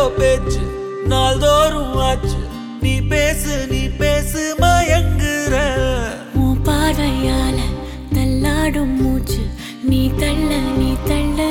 ஏதோ பேச்சு நாள்தோறும் ஆச்சு. நீ பேசு நீ பேசு மயங்குற. உன் பார்வையால தள்ளாடும் மூச்சு. நீ தள்ள நீ தள்ள